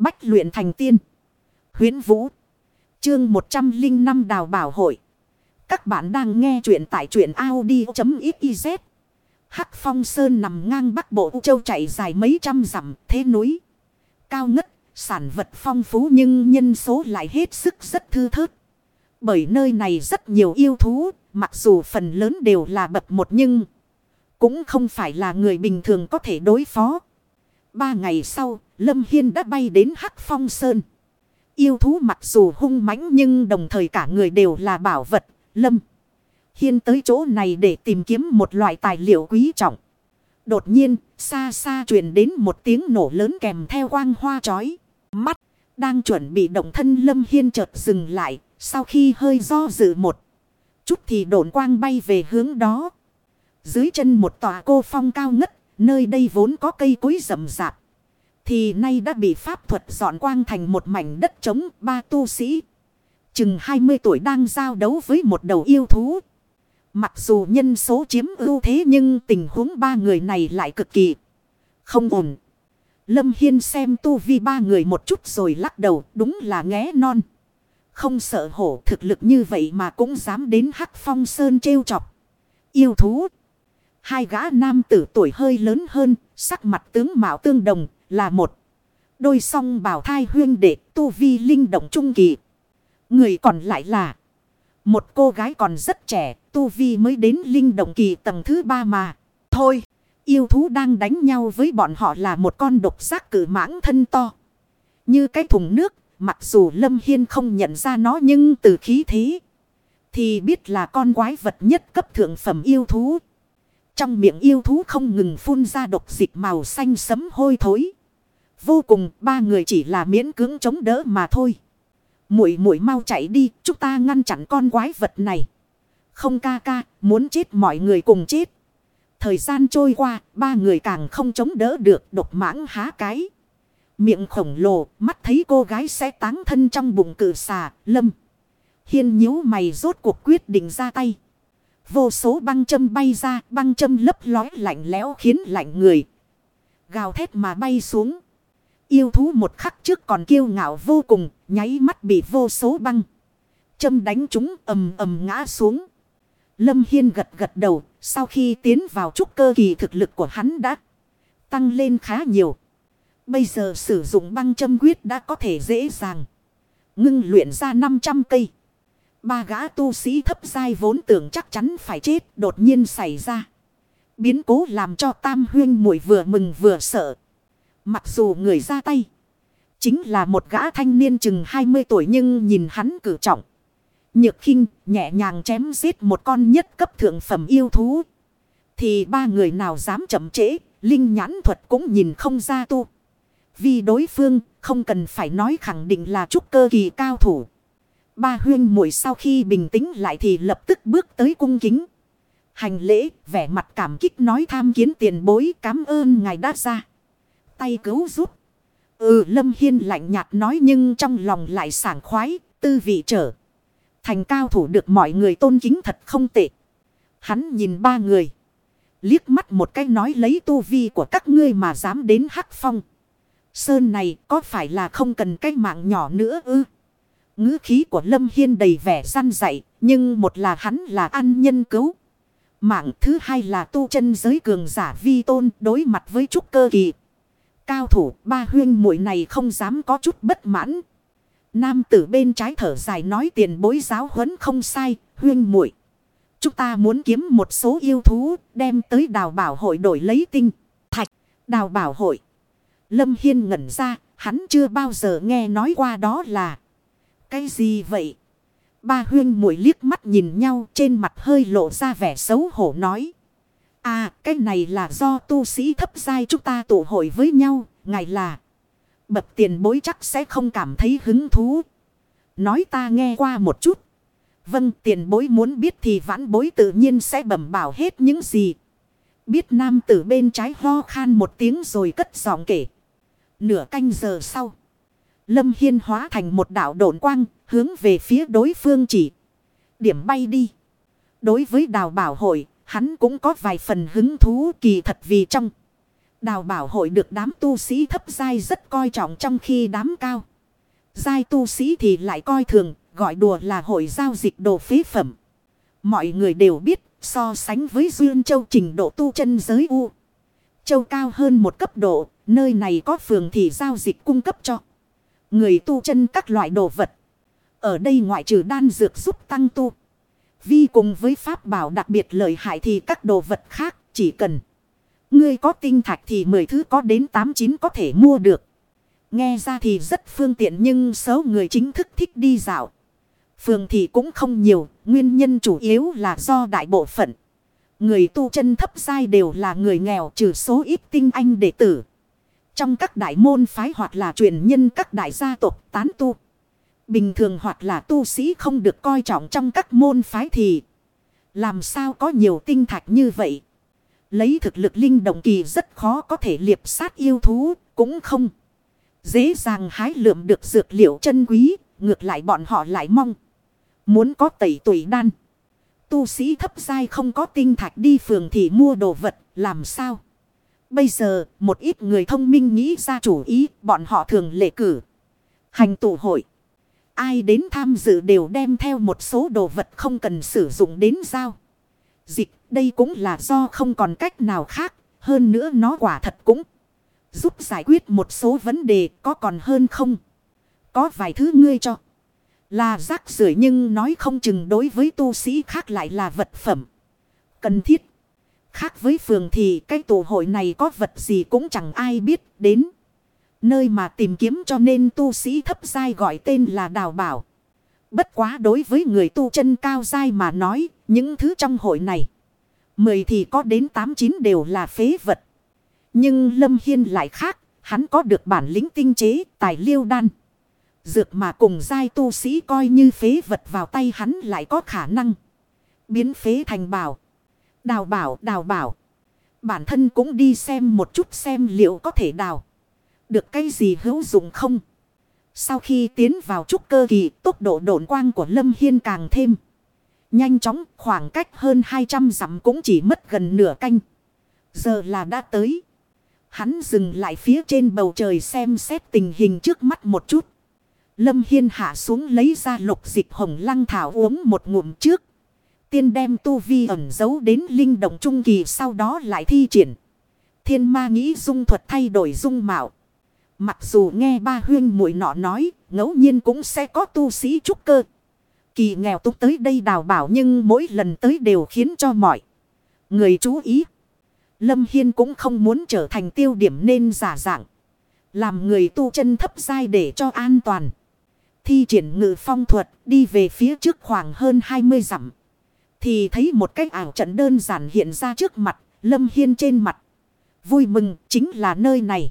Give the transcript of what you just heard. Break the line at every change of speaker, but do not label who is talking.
Bách luyện thành tiên. Huyến Vũ. Chương 105 Đào Bảo Hội. Các bạn đang nghe truyện tại truyện Audi.xyz. Hắc Phong Sơn nằm ngang bắc bộ U Châu chạy dài mấy trăm dặm thế núi. Cao ngất, sản vật phong phú nhưng nhân số lại hết sức rất thư thớt. Bởi nơi này rất nhiều yêu thú, mặc dù phần lớn đều là bậc một nhưng cũng không phải là người bình thường có thể đối phó. Ba ngày sau, Lâm Hiên đã bay đến Hắc Phong Sơn. Yêu thú mặc dù hung mãnh nhưng đồng thời cả người đều là bảo vật. Lâm Hiên tới chỗ này để tìm kiếm một loại tài liệu quý trọng. Đột nhiên, xa xa truyền đến một tiếng nổ lớn kèm theo quang hoa chói. Mắt, đang chuẩn bị động thân Lâm Hiên chợt dừng lại. Sau khi hơi do dự một chút thì độn quang bay về hướng đó. Dưới chân một tòa cô phong cao ngất, nơi đây vốn có cây cối rậm rạp. Thì nay đã bị pháp thuật dọn quang thành một mảnh đất trống ba tu sĩ. Chừng 20 tuổi đang giao đấu với một đầu yêu thú. Mặc dù nhân số chiếm ưu thế nhưng tình huống ba người này lại cực kỳ không ổn. Lâm Hiên xem tu vi ba người một chút rồi lắc đầu đúng là nghé non. Không sợ hổ thực lực như vậy mà cũng dám đến hắc phong sơn trêu chọc. Yêu thú. Hai gã nam tử tuổi hơi lớn hơn, sắc mặt tướng mạo tương đồng, là một. Đôi song bảo thai huyên đệ tu vi linh động trung kỳ. Người còn lại là một cô gái còn rất trẻ, tu vi mới đến linh động kỳ tầng thứ ba mà. Thôi, yêu thú đang đánh nhau với bọn họ là một con độc giác cử mãng thân to. Như cái thùng nước, mặc dù Lâm Hiên không nhận ra nó nhưng từ khí thế. Thì biết là con quái vật nhất cấp thượng phẩm yêu thú. Trong miệng yêu thú không ngừng phun ra độc dịch màu xanh sấm hôi thối. Vô cùng ba người chỉ là miễn cưỡng chống đỡ mà thôi. Muội muội mau chạy đi, chúng ta ngăn chặn con quái vật này. Không ca ca, muốn chết mọi người cùng chết. Thời gian trôi qua, ba người càng không chống đỡ được độc mãng há cái. Miệng khổng lồ, mắt thấy cô gái sẽ táng thân trong bụng cử xà, lâm. Hiên nhíu mày rốt cuộc quyết định ra tay. Vô số băng châm bay ra, băng châm lấp lói lạnh lẽo khiến lạnh người. Gào thét mà bay xuống. Yêu thú một khắc trước còn kiêu ngạo vô cùng, nháy mắt bị vô số băng. Châm đánh chúng ầm ầm ngã xuống. Lâm Hiên gật gật đầu, sau khi tiến vào trúc cơ kỳ thực lực của hắn đã tăng lên khá nhiều. Bây giờ sử dụng băng châm quyết đã có thể dễ dàng. Ngưng luyện ra 500 cây. Ba gã tu sĩ thấp dai vốn tưởng chắc chắn phải chết đột nhiên xảy ra. Biến cố làm cho tam huyên muội vừa mừng vừa sợ. Mặc dù người ra tay. Chính là một gã thanh niên chừng 20 tuổi nhưng nhìn hắn cử trọng. Nhược khinh nhẹ nhàng chém giết một con nhất cấp thượng phẩm yêu thú. Thì ba người nào dám chậm trễ. Linh nhãn thuật cũng nhìn không ra tu. Vì đối phương không cần phải nói khẳng định là trúc cơ kỳ cao thủ. Ba huyên muội sau khi bình tĩnh lại thì lập tức bước tới cung kính. Hành lễ, vẻ mặt cảm kích nói tham kiến tiền bối cảm ơn ngài đã ra. Tay cứu giúp. Ừ Lâm Hiên lạnh nhạt nói nhưng trong lòng lại sảng khoái, tư vị trở. Thành cao thủ được mọi người tôn kính thật không tệ. Hắn nhìn ba người. Liếc mắt một cái nói lấy tu vi của các ngươi mà dám đến hắc phong. Sơn này có phải là không cần cái mạng nhỏ nữa ư? ngữ khí của Lâm Hiên đầy vẻ gian dạy, nhưng một là hắn là ăn nhân cứu. Mạng thứ hai là tu chân giới cường giả vi tôn đối mặt với trúc cơ kỳ. Cao thủ ba huyên muội này không dám có chút bất mãn. Nam tử bên trái thở dài nói tiền bối giáo huấn không sai, huyên muội Chúng ta muốn kiếm một số yêu thú, đem tới đào bảo hội đổi lấy tinh. Thạch, đào bảo hội. Lâm Hiên ngẩn ra, hắn chưa bao giờ nghe nói qua đó là. Cái gì vậy? Ba huyên muội liếc mắt nhìn nhau trên mặt hơi lộ ra vẻ xấu hổ nói. À cái này là do tu sĩ thấp giai chúng ta tụ hội với nhau. Ngài là bập tiền bối chắc sẽ không cảm thấy hứng thú. Nói ta nghe qua một chút. Vâng tiền bối muốn biết thì vãn bối tự nhiên sẽ bẩm bảo hết những gì. Biết nam tử bên trái ho khan một tiếng rồi cất giọng kể. Nửa canh giờ sau. Lâm Hiên hóa thành một đảo độn quang, hướng về phía đối phương chỉ. Điểm bay đi. Đối với đào bảo hội, hắn cũng có vài phần hứng thú kỳ thật vì trong. Đào bảo hội được đám tu sĩ thấp giai rất coi trọng trong khi đám cao. Giai tu sĩ thì lại coi thường, gọi đùa là hội giao dịch đồ phế phẩm. Mọi người đều biết, so sánh với Duyên Châu trình độ tu chân giới U. Châu cao hơn một cấp độ, nơi này có phường thì giao dịch cung cấp cho. Người tu chân các loại đồ vật. Ở đây ngoại trừ đan dược giúp tăng tu. Vi cùng với pháp bảo đặc biệt lợi hại thì các đồ vật khác chỉ cần. Ngươi có tinh thạch thì 10 thứ có đến 8-9 có thể mua được. Nghe ra thì rất phương tiện nhưng số người chính thức thích đi dạo. Phường thì cũng không nhiều, nguyên nhân chủ yếu là do đại bộ phận. Người tu chân thấp giai đều là người nghèo trừ số ít tinh anh đệ tử. Trong các đại môn phái hoặc là truyền nhân các đại gia tộc tán tu. Bình thường hoặc là tu sĩ không được coi trọng trong các môn phái thì làm sao có nhiều tinh thạch như vậy. Lấy thực lực linh động kỳ rất khó có thể liệp sát yêu thú, cũng không. Dễ dàng hái lượm được dược liệu chân quý, ngược lại bọn họ lại mong. Muốn có tẩy tuổi đan. Tu sĩ thấp dai không có tinh thạch đi phường thì mua đồ vật, làm sao? Bây giờ, một ít người thông minh nghĩ ra chủ ý, bọn họ thường lệ cử. Hành tụ hội. Ai đến tham dự đều đem theo một số đồ vật không cần sử dụng đến giao. Dịch, đây cũng là do không còn cách nào khác, hơn nữa nó quả thật cũng giúp giải quyết một số vấn đề có còn hơn không. Có vài thứ ngươi cho. Là rác rưởi nhưng nói không chừng đối với tu sĩ khác lại là vật phẩm. Cần thiết. Khác với phường thì cái tụ hội này có vật gì cũng chẳng ai biết đến. Nơi mà tìm kiếm cho nên tu sĩ thấp dai gọi tên là đào bảo. Bất quá đối với người tu chân cao dai mà nói, những thứ trong hội này. Mười thì có đến tám chín đều là phế vật. Nhưng Lâm Hiên lại khác, hắn có được bản lĩnh tinh chế, tài liêu đan. Dược mà cùng giai tu sĩ coi như phế vật vào tay hắn lại có khả năng. Biến phế thành bảo. Đào bảo, đào bảo. Bản thân cũng đi xem một chút xem liệu có thể đào. Được cái gì hữu dụng không? Sau khi tiến vào trúc cơ kỳ, tốc độ độn quang của Lâm Hiên càng thêm. Nhanh chóng, khoảng cách hơn 200 dặm cũng chỉ mất gần nửa canh. Giờ là đã tới. Hắn dừng lại phía trên bầu trời xem xét tình hình trước mắt một chút. Lâm Hiên hạ xuống lấy ra lục dịch hồng lăng thảo uống một ngụm trước. Tiên đem tu vi ẩn giấu đến linh động trung kỳ sau đó lại thi triển. Thiên ma nghĩ dung thuật thay đổi dung mạo. Mặc dù nghe ba huyên muội nọ nói, ngẫu nhiên cũng sẽ có tu sĩ trúc cơ. Kỳ nghèo túc tới đây đào bảo nhưng mỗi lần tới đều khiến cho mọi người chú ý. Lâm Hiên cũng không muốn trở thành tiêu điểm nên giả dạng. Làm người tu chân thấp dai để cho an toàn. Thi triển ngự phong thuật đi về phía trước khoảng hơn 20 dặm. Thì thấy một cái ảo trận đơn giản hiện ra trước mặt. Lâm Hiên trên mặt. Vui mừng chính là nơi này.